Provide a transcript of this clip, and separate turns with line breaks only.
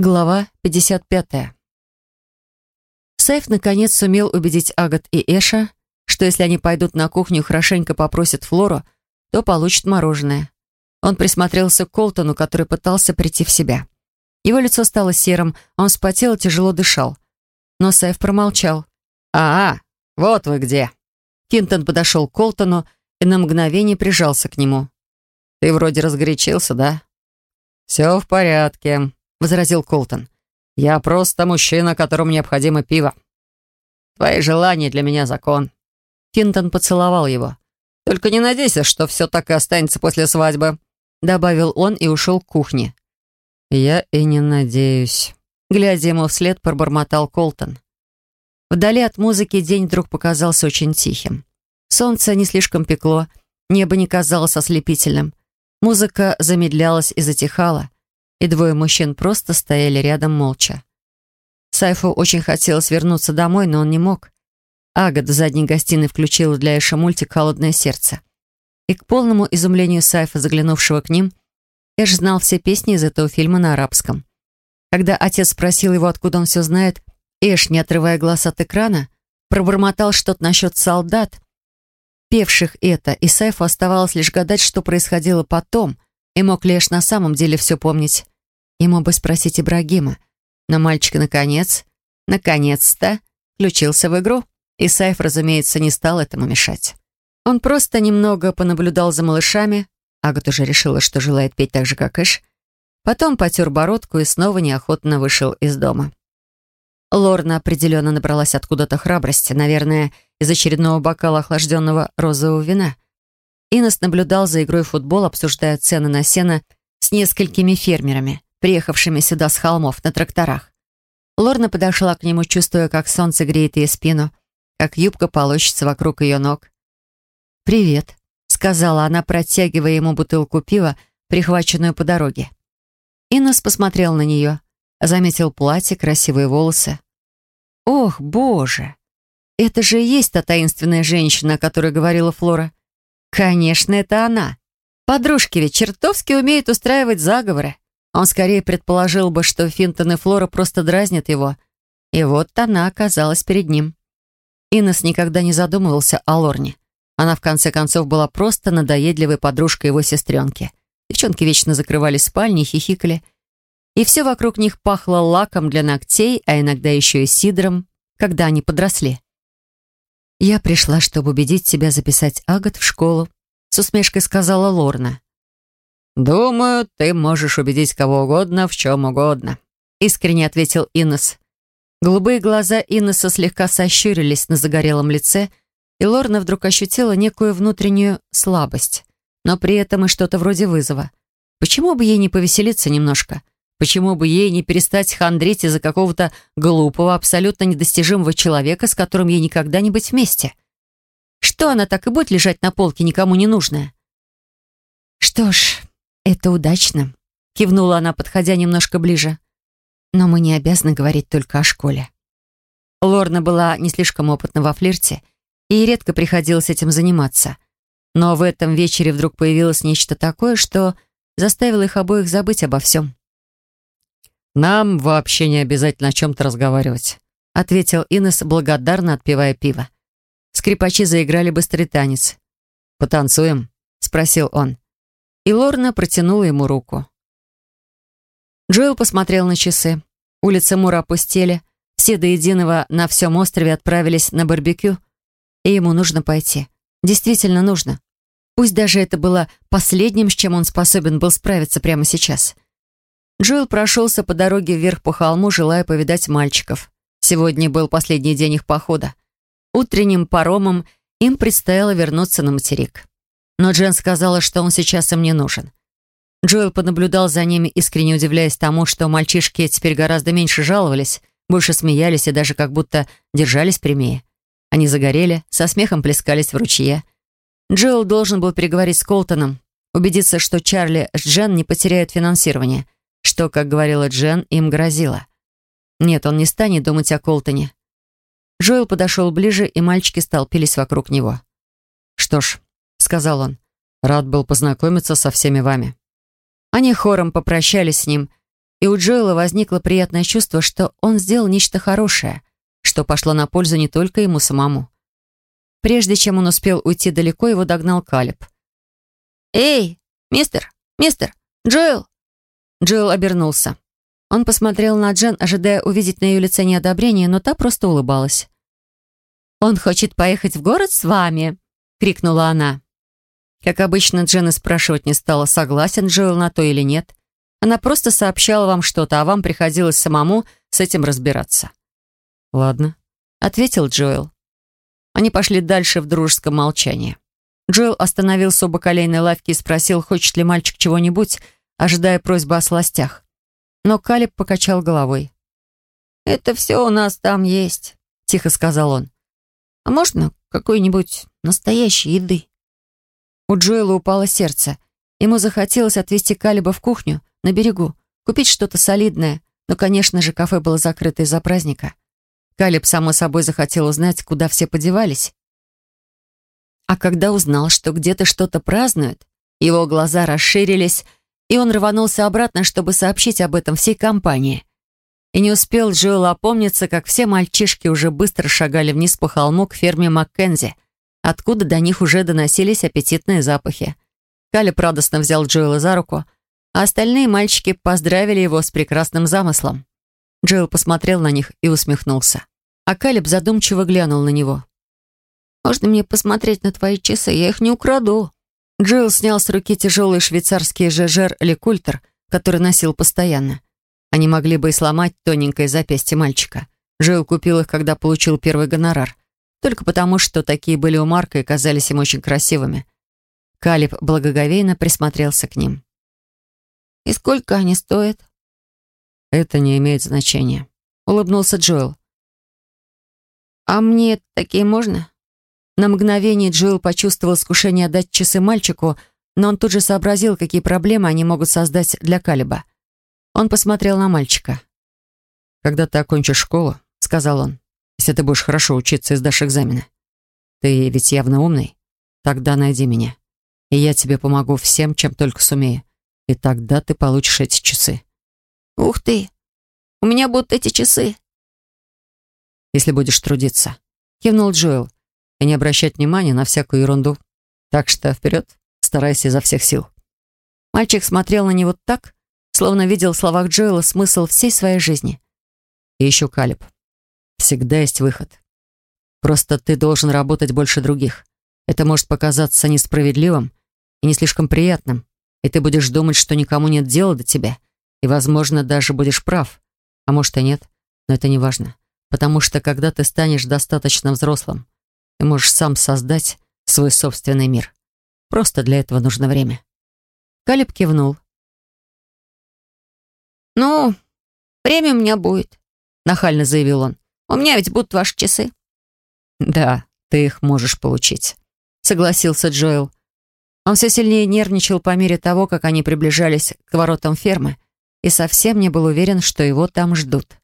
Глава 55. Сайф наконец сумел убедить Агат и Эша, что если они пойдут на кухню и хорошенько попросят Флору, то получат мороженое. Он присмотрелся к Колтону, который пытался прийти в себя. Его лицо стало серым, он вспотел и тяжело дышал. Но Сайф промолчал.
«А, вот вы где!»
Кинтон подошел к Колтону и на мгновение прижался к нему.
«Ты вроде разгорячился, да?»
«Все в порядке», — возразил Колтон.
«Я просто мужчина, которому необходимо пиво. Твои желания для меня закон».
Финтон поцеловал его.
«Только не надейся, что все так и останется после свадьбы», —
добавил он и ушел к кухне.
«Я и не надеюсь», —
глядя ему вслед, пробормотал Колтон. Вдали от музыки день вдруг показался очень тихим. Солнце не слишком пекло, небо не казалось ослепительным. Музыка замедлялась и затихала и двое мужчин просто стояли рядом молча. Сайфу очень хотелось вернуться домой, но он не мог. Агат в задней гостиной включила для Эша мультик «Холодное сердце». И к полному изумлению Сайфа, заглянувшего к ним, Эш знал все песни из этого фильма на арабском. Когда отец спросил его, откуда он все знает, Эш, не отрывая глаз от экрана, пробормотал что-то насчет солдат, певших это, и Сайфу оставалось лишь гадать, что происходило потом — и мог лишь на самом деле все помнить. Ему бы спросить Ибрагима. Но мальчик наконец, наконец-то, включился в игру, и Сайф, разумеется, не стал этому мешать. Он просто немного понаблюдал за малышами, Агат уже решила, что желает петь так же, как Эш, потом потер бородку и снова неохотно вышел из дома. Лорна определенно набралась откуда-то храбрости, наверное, из очередного бокала охлажденного розового вина — Инес наблюдал за игрой в футбол, обсуждая цены на сено с несколькими фермерами, приехавшими сюда с холмов на тракторах. Лорна подошла к нему, чувствуя, как солнце греет ей спину, как юбка полощется вокруг ее ног. «Привет», — сказала она, протягивая ему бутылку пива, прихваченную по дороге. Инес посмотрел на нее, заметил платье, красивые волосы. «Ох, боже! Это же и есть та таинственная женщина, о которой говорила Флора. Конечно, это она. Подружки ведь чертовски умеют устраивать заговоры. Он скорее предположил бы, что Финтон и Флора просто дразнят его. И вот она оказалась перед ним. Иннес никогда не задумывался о Лорне. Она, в конце концов, была просто надоедливой подружкой его сестренки. Девчонки вечно закрывали спальни и хихикали. И все вокруг них пахло лаком для ногтей, а иногда еще и сидром, когда они подросли. «Я пришла, чтобы убедить тебя записать Агат в школу», с усмешкой сказала Лорна.
«Думаю, ты можешь убедить кого угодно в чем угодно», искренне ответил Иннес.
Голубые глаза Иннеса слегка сощурились на загорелом лице, и Лорна вдруг ощутила некую внутреннюю слабость, но при этом и что-то вроде вызова. Почему бы ей не повеселиться немножко? Почему бы ей не перестать хандрить из-за какого-то глупого, абсолютно недостижимого человека, с которым ей никогда не быть вместе? Что она так и будет лежать на полке, никому не нужная? «Что ж, это удачно», — кивнула она, подходя немножко ближе. «Но мы не обязаны говорить только о школе». Лорна была не слишком опытна во флирте, и редко приходилось этим заниматься. Но в этом вечере вдруг появилось нечто такое, что заставило их обоих забыть обо всем.
«Нам вообще не обязательно о чем-то разговаривать»,
ответил Инес, благодарно отпивая пиво. Скрипачи заиграли быстрый танец.
«Потанцуем?»
— спросил он. И Лорна протянула ему руку. Джоэл посмотрел на часы. Улицы Мура опустели. Все до единого на всем острове отправились на барбекю. И ему нужно пойти. Действительно нужно. Пусть даже это было последним, с чем он способен был справиться прямо сейчас. — Джоэл прошелся по дороге вверх по холму, желая повидать мальчиков. Сегодня был последний день их похода. Утренним паромом им предстояло вернуться на материк. Но Джен сказала, что он сейчас им не нужен. Джоэл понаблюдал за ними, искренне удивляясь тому, что мальчишки теперь гораздо меньше жаловались, больше смеялись и даже как будто держались прямее. Они загорели, со смехом плескались в ручье. Джоэл должен был переговорить с Колтоном, убедиться, что Чарли с Джен не потеряют финансирование — что, как говорила Джен, им грозило. Нет, он не станет думать о Колтоне. Джоэл подошел ближе, и мальчики столпились вокруг него.
«Что ж», — сказал он, — «рад был познакомиться со всеми вами».
Они хором попрощались с ним, и у Джоэла возникло приятное чувство, что он сделал нечто хорошее, что пошло на пользу не только ему самому. Прежде чем он успел уйти далеко, его догнал Калиб. «Эй, мистер, мистер, Джоэл!» Джоэл обернулся. Он посмотрел на Джен, ожидая увидеть на ее лице неодобрение, но та просто улыбалась. «Он хочет поехать в город с вами!» — крикнула она. Как обычно, Джен и спрашивать не стала, согласен Джоэл на то или нет. Она просто сообщала вам что-то, а вам приходилось самому с этим разбираться.
«Ладно», —
ответил Джоэл. Они пошли дальше в дружеском молчании. Джоэл остановился у бакалейной лавки и спросил, хочет ли мальчик чего-нибудь, ожидая просьбы о сластях. Но Калиб покачал головой. «Это все у нас там есть», — тихо сказал он. «А можно какой-нибудь настоящей еды?» У Джоэла упало сердце. Ему захотелось отвезти Калиба в кухню, на берегу, купить что-то солидное, но, конечно же, кафе было закрыто из-за праздника. Калиб, само собой, захотел узнать, куда все подевались. А когда узнал, что где-то что-то празднуют, его глаза расширились, и он рванулся обратно, чтобы сообщить об этом всей компании. И не успел Джоэл опомниться, как все мальчишки уже быстро шагали вниз по холму к ферме Маккензи, откуда до них уже доносились аппетитные запахи. Калиб радостно взял Джоэла за руку — а остальные мальчики поздравили его с прекрасным замыслом. Джоэл посмотрел на них и усмехнулся. А Калиб задумчиво глянул на него. «Можно мне посмотреть на твои часы? Я их не украду». Джоэл снял с руки тяжелый швейцарский жежер Лекультер, который носил постоянно. Они могли бы и сломать тоненькое запястье мальчика. Джоэл купил их, когда получил первый гонорар. Только потому, что такие были у Марка и казались им очень красивыми. Калиб благоговейно присмотрелся к ним. «И сколько они стоят?»
«Это не имеет значения», — улыбнулся Джоэл.
«А мне такие можно?» На мгновение Джоэл почувствовал искушение отдать часы мальчику, но он тут же сообразил, какие проблемы они могут создать для Калиба. Он посмотрел на мальчика.
«Когда ты окончишь школу», — сказал он, «если ты будешь хорошо учиться и сдашь экзамены, ты ведь явно умный, тогда найди меня, и я тебе помогу всем, чем только сумею и тогда ты получишь эти часы.
Ух ты! У меня будут эти часы.
Если будешь трудиться, кивнул Джоэл, и не обращать внимания на всякую ерунду. Так что вперед, старайся изо всех сил.
Мальчик смотрел на него так, словно видел в словах Джоэла смысл всей своей жизни.
И еще Калиб. Всегда есть выход. Просто ты должен работать больше других. Это может показаться несправедливым и не слишком приятным, и ты будешь думать, что никому нет дела до тебя, и, возможно, даже будешь прав. А может и нет, но это не важно. Потому что, когда ты станешь достаточно взрослым, ты можешь сам создать свой собственный мир. Просто для этого нужно время.
Калиб кивнул. «Ну, время у меня будет», — нахально заявил он. «У меня ведь будут ваши часы».
«Да, ты их можешь получить», — согласился Джоэл.
Он все сильнее нервничал по мере того, как они приближались к воротам фермы, и совсем не был уверен, что его там ждут.